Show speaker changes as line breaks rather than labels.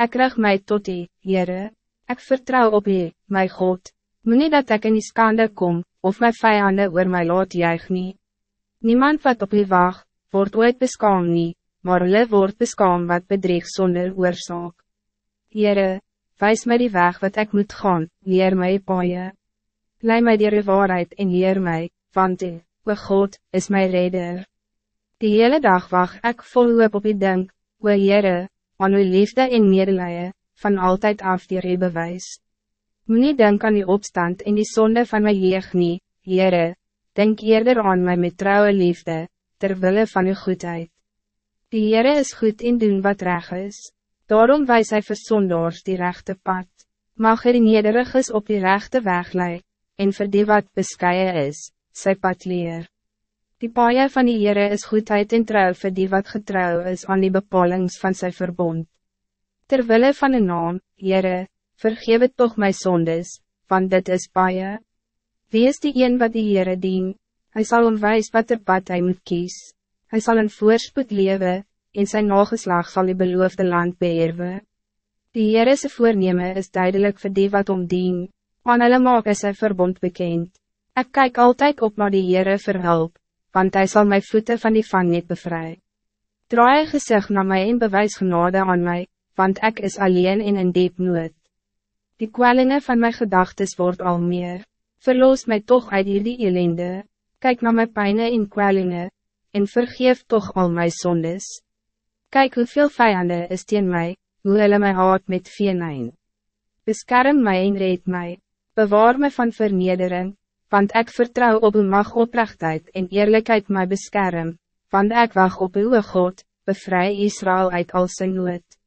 Ik rig mij tot u, Heere. Ik vertrouw op u, mijn God. Moet dat ik in die skande kom, of mijn vijanden oor my laat juig nie. Niemand wat op u wacht, wordt ooit beskaam nie, maar hulle word beskaam wat bedreig zonder oorzaak. Heere, wijs mij die weg wat ik moet gaan, leer my paaie. Lei my die waarheid en leer mij, want u, o God, is mijn redder. Die hele dag wacht ik vol hoop op u denk, o Heere, aan uw liefde en medelijden, van altijd af die u bewys. Moe denk aan die opstand en die zonde van my jeug nie, Heere, denk eerder aan my met trouwe liefde, terwille van uw goedheid. Die Heere is goed in doen wat reg is, daarom wijs hy vir sondaars die rechte pad, mag er nederig is op die rechte weg lei, en vir die wat bescheiden is, sy pad leer. Die paaie van die Heere is goedheid en trouw vir die wat getrouw is aan die bepalings van zijn verbond. Terwille van een naam, Heere, vergeef het toch my sondes, want dit is paaie. Wie is die een wat die Heere dien? Hij zal omwijs wat er pad hij moet kies. Hij zal een voorspoed lewe, en zijn nageslag zal die beloofde land beërwe. Die Heere voornemen is duidelijk voor die wat om dien. Aan hulle maak is sy verbond bekend. Ik kijk altijd op naar die Heere verhelp want hij zal mijn voeten van die vang niet bevrijden. Draai gezicht naar mij en bewijs genade aan mij, want ik is alleen in een diep nood. Die kwellingen van mijn gedachten wordt al meer. Verloos mij toch uit die ellende. Kijk naar mijn pijnen en kwellingen, en vergeef toch al mijn zondes. Kijk hoeveel vijanden is teen mij, hoe hulle my haat met veenijn. Beskerm mij en reed mij. Bewaar me van vernedering, want ik vertrouw op uw mag oprechtheid en eerlijkheid mij bescherm, want ik wacht op uw God, bevrij Israël uit al zijn nood.